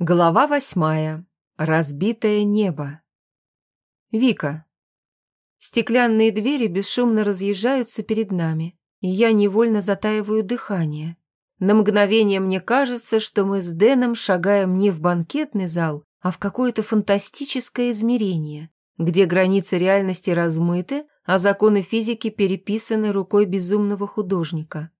Глава восьмая. Разбитое небо. Вика. Стеклянные двери бесшумно разъезжаются перед нами, и я невольно затаиваю дыхание. На мгновение мне кажется, что мы с Дэном шагаем не в банкетный зал, а в какое-то фантастическое измерение, где границы реальности размыты, а законы физики переписаны рукой безумного художника.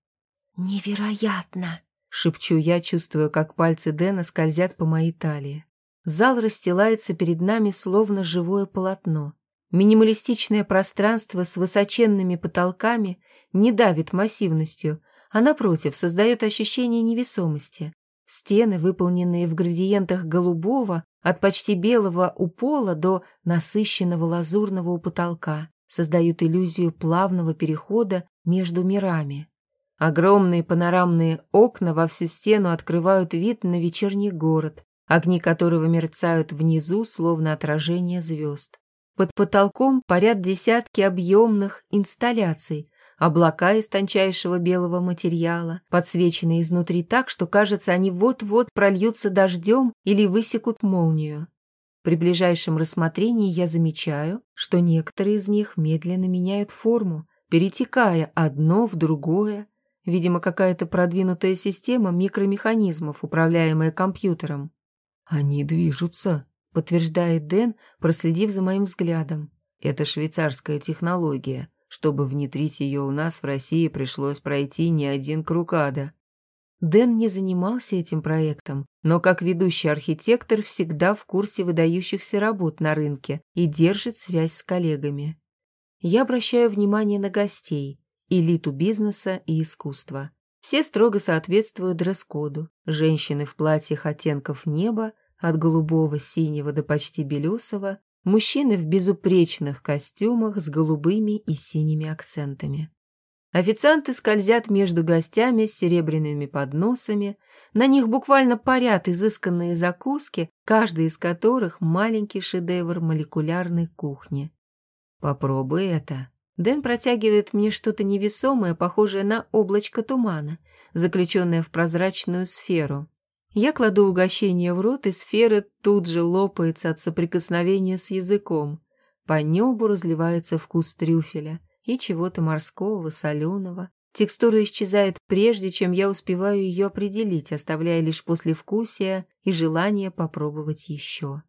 «Невероятно!» Шепчу я, чувствуя, как пальцы Дэна скользят по моей талии. Зал расстилается перед нами, словно живое полотно. Минималистичное пространство с высоченными потолками не давит массивностью, а напротив создает ощущение невесомости. Стены, выполненные в градиентах голубого, от почти белого у пола до насыщенного лазурного у потолка, создают иллюзию плавного перехода между мирами. Огромные панорамные окна во всю стену открывают вид на вечерний город, огни которого мерцают внизу, словно отражение звезд. Под потолком парят десятки объемных инсталляций, облака из тончайшего белого материала, подсвеченные изнутри так, что кажется, они вот-вот прольются дождем или высекут молнию. При ближайшем рассмотрении я замечаю, что некоторые из них медленно меняют форму, перетекая одно в другое, Видимо, какая-то продвинутая система микромеханизмов, управляемая компьютером. «Они движутся», — подтверждает Дэн, проследив за моим взглядом. «Это швейцарская технология. Чтобы внедрить ее у нас в России, пришлось пройти не один круг ада». Дэн не занимался этим проектом, но как ведущий архитектор всегда в курсе выдающихся работ на рынке и держит связь с коллегами. Я обращаю внимание на гостей элиту бизнеса и искусства. Все строго соответствуют дресс-коду. Женщины в платьях оттенков неба, от голубого, синего до почти белесого, мужчины в безупречных костюмах с голубыми и синими акцентами. Официанты скользят между гостями с серебряными подносами, на них буквально парят изысканные закуски, каждый из которых маленький шедевр молекулярной кухни. «Попробуй это», Дэн протягивает мне что-то невесомое, похожее на облачко тумана, заключенное в прозрачную сферу. Я кладу угощение в рот, и сфера тут же лопается от соприкосновения с языком. По небу разливается вкус трюфеля и чего-то морского, соленого. Текстура исчезает прежде, чем я успеваю ее определить, оставляя лишь послевкусие и желание попробовать еще.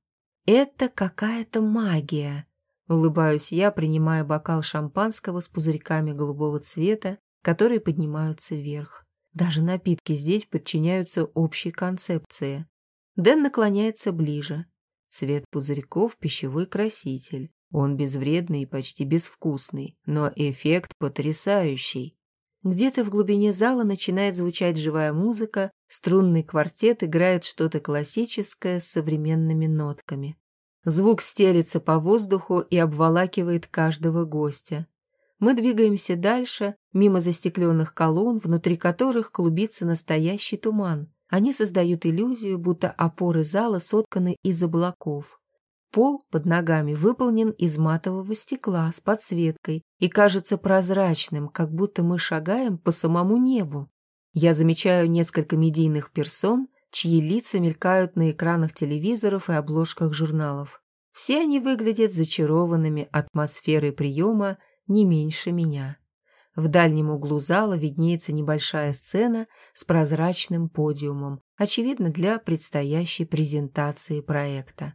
Это какая-то магия. Улыбаюсь я, принимая бокал шампанского с пузырьками голубого цвета, которые поднимаются вверх. Даже напитки здесь подчиняются общей концепции. Дэн наклоняется ближе. Цвет пузырьков – пищевой краситель. Он безвредный и почти безвкусный, но эффект потрясающий. Где-то в глубине зала начинает звучать живая музыка, струнный квартет играет что-то классическое с современными нотками. Звук стелится по воздуху и обволакивает каждого гостя. Мы двигаемся дальше, мимо застекленных колонн, внутри которых клубится настоящий туман. Они создают иллюзию, будто опоры зала сотканы из облаков. Пол под ногами выполнен из матового стекла с подсветкой и кажется прозрачным, как будто мы шагаем по самому небу. Я замечаю несколько медийных персон, чьи лица мелькают на экранах телевизоров и обложках журналов. Все они выглядят зачарованными атмосферой приема не меньше меня. В дальнем углу зала виднеется небольшая сцена с прозрачным подиумом, очевидно, для предстоящей презентации проекта.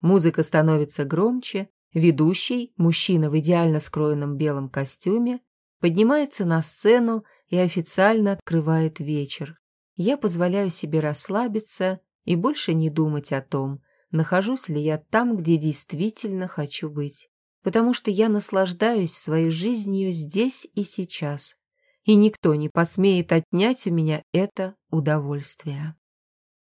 Музыка становится громче, ведущий, мужчина в идеально скроенном белом костюме, поднимается на сцену и официально открывает вечер, я позволяю себе расслабиться и больше не думать о том, нахожусь ли я там, где действительно хочу быть, потому что я наслаждаюсь своей жизнью здесь и сейчас, и никто не посмеет отнять у меня это удовольствие.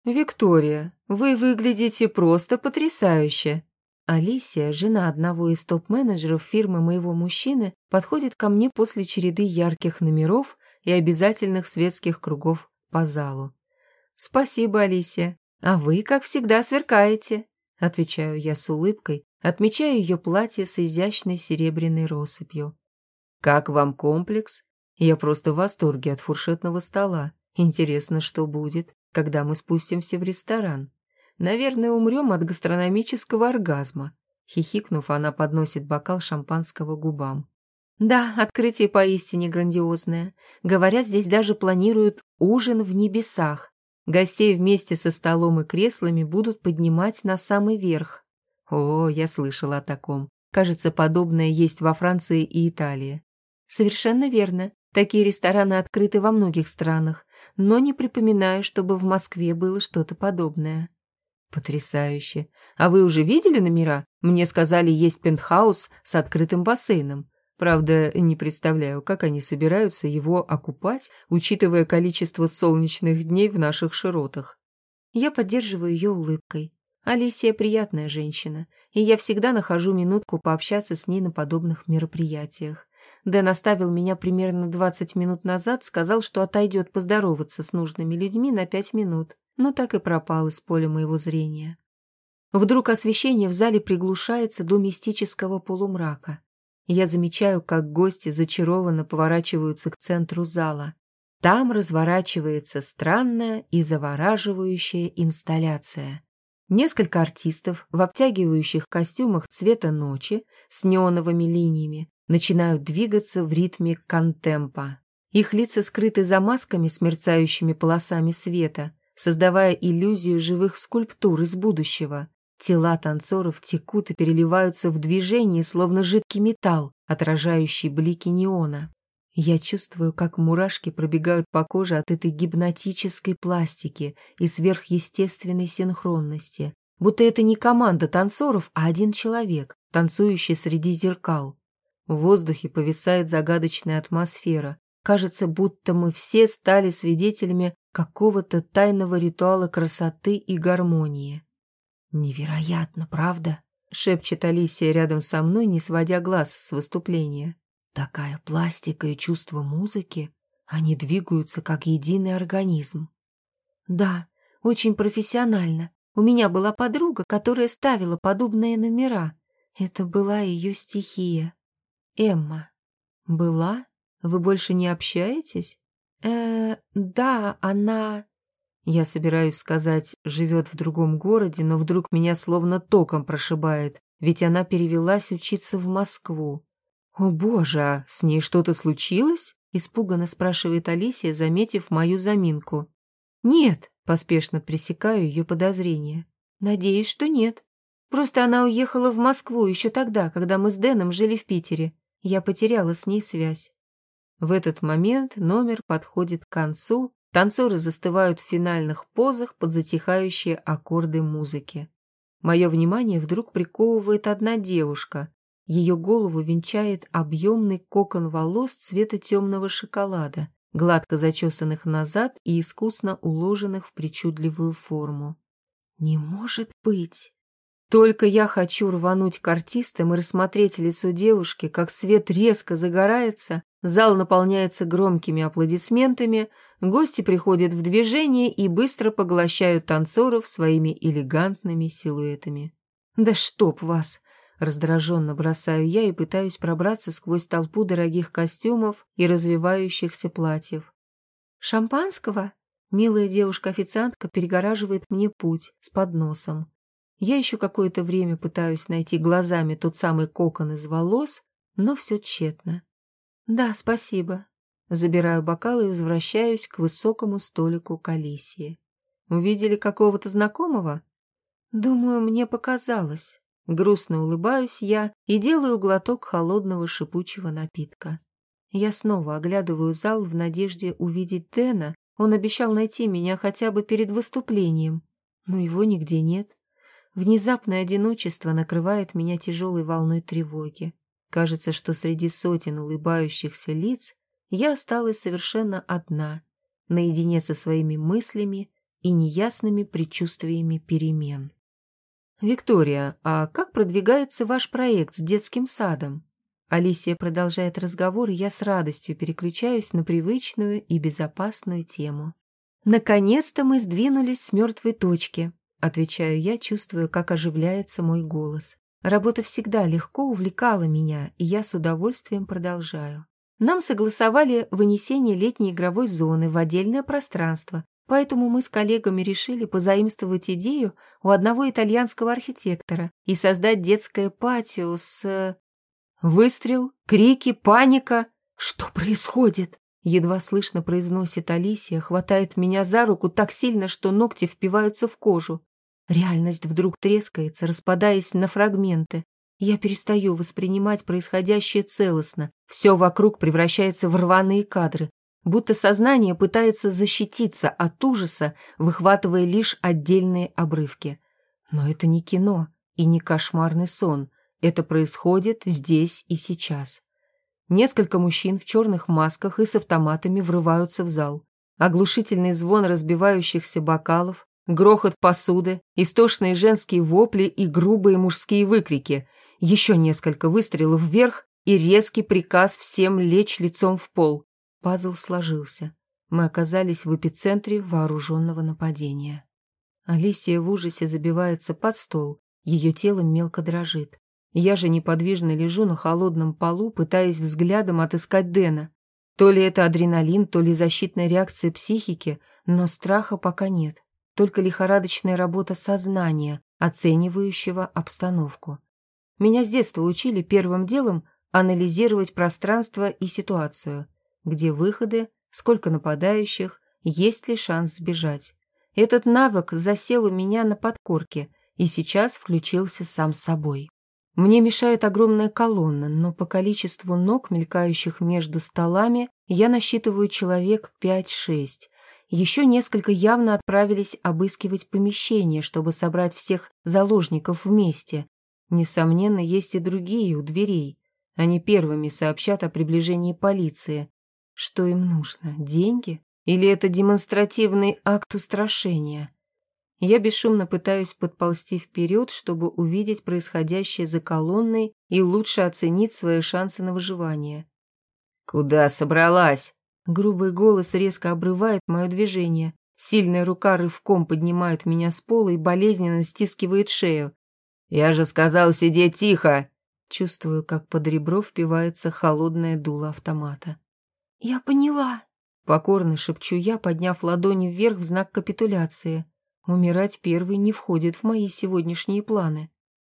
«Виктория, вы выглядите просто потрясающе!» Алисия, жена одного из топ-менеджеров фирмы моего мужчины, подходит ко мне после череды ярких номеров и обязательных светских кругов по залу. «Спасибо, Алисия. А вы, как всегда, сверкаете», — отвечаю я с улыбкой, отмечая ее платье с изящной серебряной россыпью. «Как вам комплекс? Я просто в восторге от фуршетного стола. Интересно, что будет, когда мы спустимся в ресторан. Наверное, умрем от гастрономического оргазма. Хихикнув, она подносит бокал шампанского губам. Да, открытие поистине грандиозное. Говорят, здесь даже планируют ужин в небесах. Гостей вместе со столом и креслами будут поднимать на самый верх. О, я слышала о таком. Кажется, подобное есть во Франции и Италии. Совершенно верно. Такие рестораны открыты во многих странах, но не припоминаю, чтобы в Москве было что-то подобное. Потрясающе. А вы уже видели номера? Мне сказали, есть пентхаус с открытым бассейном. Правда, не представляю, как они собираются его окупать, учитывая количество солнечных дней в наших широтах. Я поддерживаю ее улыбкой. Алисия приятная женщина, и я всегда нахожу минутку пообщаться с ней на подобных мероприятиях. Дэн оставил меня примерно 20 минут назад, сказал, что отойдет поздороваться с нужными людьми на 5 минут, но так и пропал из поля моего зрения. Вдруг освещение в зале приглушается до мистического полумрака. Я замечаю, как гости зачарованно поворачиваются к центру зала. Там разворачивается странная и завораживающая инсталляция. Несколько артистов в обтягивающих костюмах цвета ночи с неоновыми линиями начинают двигаться в ритме контемпа. Их лица скрыты за масками с мерцающими полосами света, создавая иллюзию живых скульптур из будущего. Тела танцоров текут и переливаются в движении, словно жидкий металл, отражающий блики неона. Я чувствую, как мурашки пробегают по коже от этой гипнотической пластики и сверхъестественной синхронности. Будто это не команда танцоров, а один человек, танцующий среди зеркал. В воздухе повисает загадочная атмосфера. Кажется, будто мы все стали свидетелями какого-то тайного ритуала красоты и гармонии. «Невероятно, правда?» — шепчет Алисия рядом со мной, не сводя глаз с выступления. «Такая пластика и чувство музыки, они двигаются как единый организм». «Да, очень профессионально. У меня была подруга, которая ставила подобные номера. Это была ее стихия. Эмма». «Была? Вы больше не общаетесь?» «Э, да, она...» Я собираюсь сказать «живет в другом городе», но вдруг меня словно током прошибает, ведь она перевелась учиться в Москву. «О боже, а с ней что-то случилось?» – испуганно спрашивает Алисия, заметив мою заминку. «Нет», – поспешно пресекаю ее подозрения. «Надеюсь, что нет. Просто она уехала в Москву еще тогда, когда мы с Дэном жили в Питере. Я потеряла с ней связь». В этот момент номер подходит к концу, Танцоры застывают в финальных позах под затихающие аккорды музыки. Мое внимание вдруг приковывает одна девушка. Ее голову венчает объемный кокон волос цвета темного шоколада, гладко зачесанных назад и искусно уложенных в причудливую форму. «Не может быть!» Только я хочу рвануть к артистам и рассмотреть лицо девушки, как свет резко загорается, зал наполняется громкими аплодисментами, гости приходят в движение и быстро поглощают танцоров своими элегантными силуэтами. «Да чтоб вас!» Раздраженно бросаю я и пытаюсь пробраться сквозь толпу дорогих костюмов и развивающихся платьев. «Шампанского?» Милая девушка-официантка перегораживает мне путь с подносом. Я еще какое-то время пытаюсь найти глазами тот самый кокон из волос, но все тщетно. «Да, спасибо». Забираю бокал и возвращаюсь к высокому столику Калисии. «Увидели какого-то знакомого?» «Думаю, мне показалось». Грустно улыбаюсь я и делаю глоток холодного шипучего напитка. Я снова оглядываю зал в надежде увидеть Дэна. Он обещал найти меня хотя бы перед выступлением, но его нигде нет. Внезапное одиночество накрывает меня тяжелой волной тревоги. Кажется, что среди сотен улыбающихся лиц я осталась совершенно одна, наедине со своими мыслями и неясными предчувствиями перемен. «Виктория, а как продвигается ваш проект с детским садом?» Алисия продолжает разговор, и я с радостью переключаюсь на привычную и безопасную тему. Наконец-то мы сдвинулись с мертвой точки. Отвечаю я, чувствуя, как оживляется мой голос. Работа всегда легко увлекала меня, и я с удовольствием продолжаю. Нам согласовали вынесение летней игровой зоны в отдельное пространство, Поэтому мы с коллегами решили позаимствовать идею у одного итальянского архитектора и создать детское патио с... Выстрел, крики, паника. Что происходит? Едва слышно произносит Алисия, хватает меня за руку так сильно, что ногти впиваются в кожу. Реальность вдруг трескается, распадаясь на фрагменты. Я перестаю воспринимать происходящее целостно. Все вокруг превращается в рваные кадры, будто сознание пытается защититься от ужаса, выхватывая лишь отдельные обрывки. Но это не кино и не кошмарный сон. Это происходит здесь и сейчас. Несколько мужчин в черных масках и с автоматами врываются в зал. Оглушительный звон разбивающихся бокалов, грохот посуды, истошные женские вопли и грубые мужские выкрики. Еще несколько выстрелов вверх и резкий приказ всем лечь лицом в пол. Пазл сложился. Мы оказались в эпицентре вооруженного нападения. Алисия в ужасе забивается под стол, ее тело мелко дрожит. Я же неподвижно лежу на холодном полу, пытаясь взглядом отыскать Дэна. То ли это адреналин, то ли защитная реакция психики, но страха пока нет. Только лихорадочная работа сознания, оценивающего обстановку. Меня с детства учили первым делом анализировать пространство и ситуацию – где выходы, сколько нападающих, есть ли шанс сбежать. Этот навык засел у меня на подкорке и сейчас включился сам собой. Мне мешает огромная колонна, но по количеству ног, мелькающих между столами, я насчитываю человек 5-6. Еще несколько явно отправились обыскивать помещение, чтобы собрать всех заложников вместе. Несомненно, есть и другие у дверей. Они первыми сообщат о приближении полиции. Что им нужно? Деньги? Или это демонстративный акт устрашения? Я бесшумно пытаюсь подползти вперед, чтобы увидеть происходящее за колонной и лучше оценить свои шансы на выживание. «Куда собралась?» Грубый голос резко обрывает мое движение. Сильная рука рывком поднимает меня с пола и болезненно стискивает шею. «Я же сказал сидеть тихо!» Чувствую, как под ребро впивается холодное дуло автомата. «Я поняла», — покорно шепчу я, подняв ладони вверх в знак капитуляции. Умирать первой не входит в мои сегодняшние планы.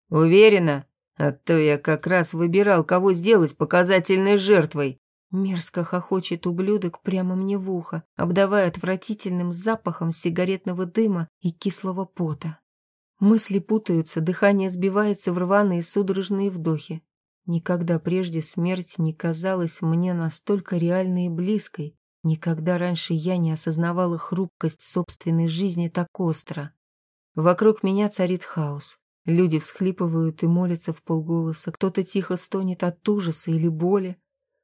«Уверена? А то я как раз выбирал, кого сделать показательной жертвой». Мерзко хохочет ублюдок прямо мне в ухо, обдавая отвратительным запахом сигаретного дыма и кислого пота. Мысли путаются, дыхание сбивается в рваные судорожные вдохи. Никогда прежде смерть не казалась мне настолько реальной и близкой. Никогда раньше я не осознавала хрупкость собственной жизни так остро. Вокруг меня царит хаос. Люди всхлипывают и молятся в полголоса. Кто-то тихо стонет от ужаса или боли.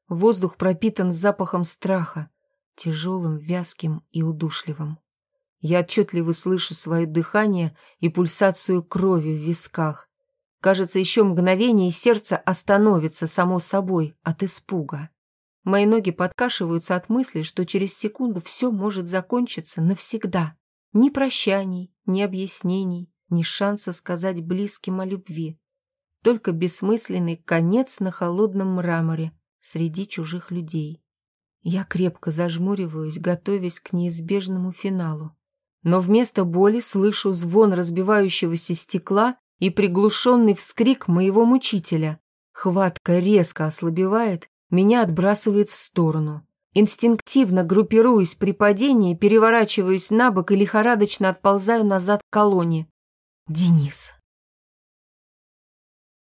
Воздух пропитан запахом страха, тяжелым, вязким и удушливым. Я отчетливо слышу свое дыхание и пульсацию крови в висках. Кажется, еще мгновение, и сердце остановится само собой от испуга. Мои ноги подкашиваются от мысли, что через секунду все может закончиться навсегда. Ни прощаний, ни объяснений, ни шанса сказать близким о любви. Только бессмысленный конец на холодном мраморе среди чужих людей. Я крепко зажмуриваюсь, готовясь к неизбежному финалу. Но вместо боли слышу звон разбивающегося стекла и приглушенный вскрик моего мучителя. Хватка резко ослабевает, меня отбрасывает в сторону. Инстинктивно группируюсь при падении, переворачиваюсь на бок и лихорадочно отползаю назад к колонне. Денис.